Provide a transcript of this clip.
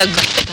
Agba.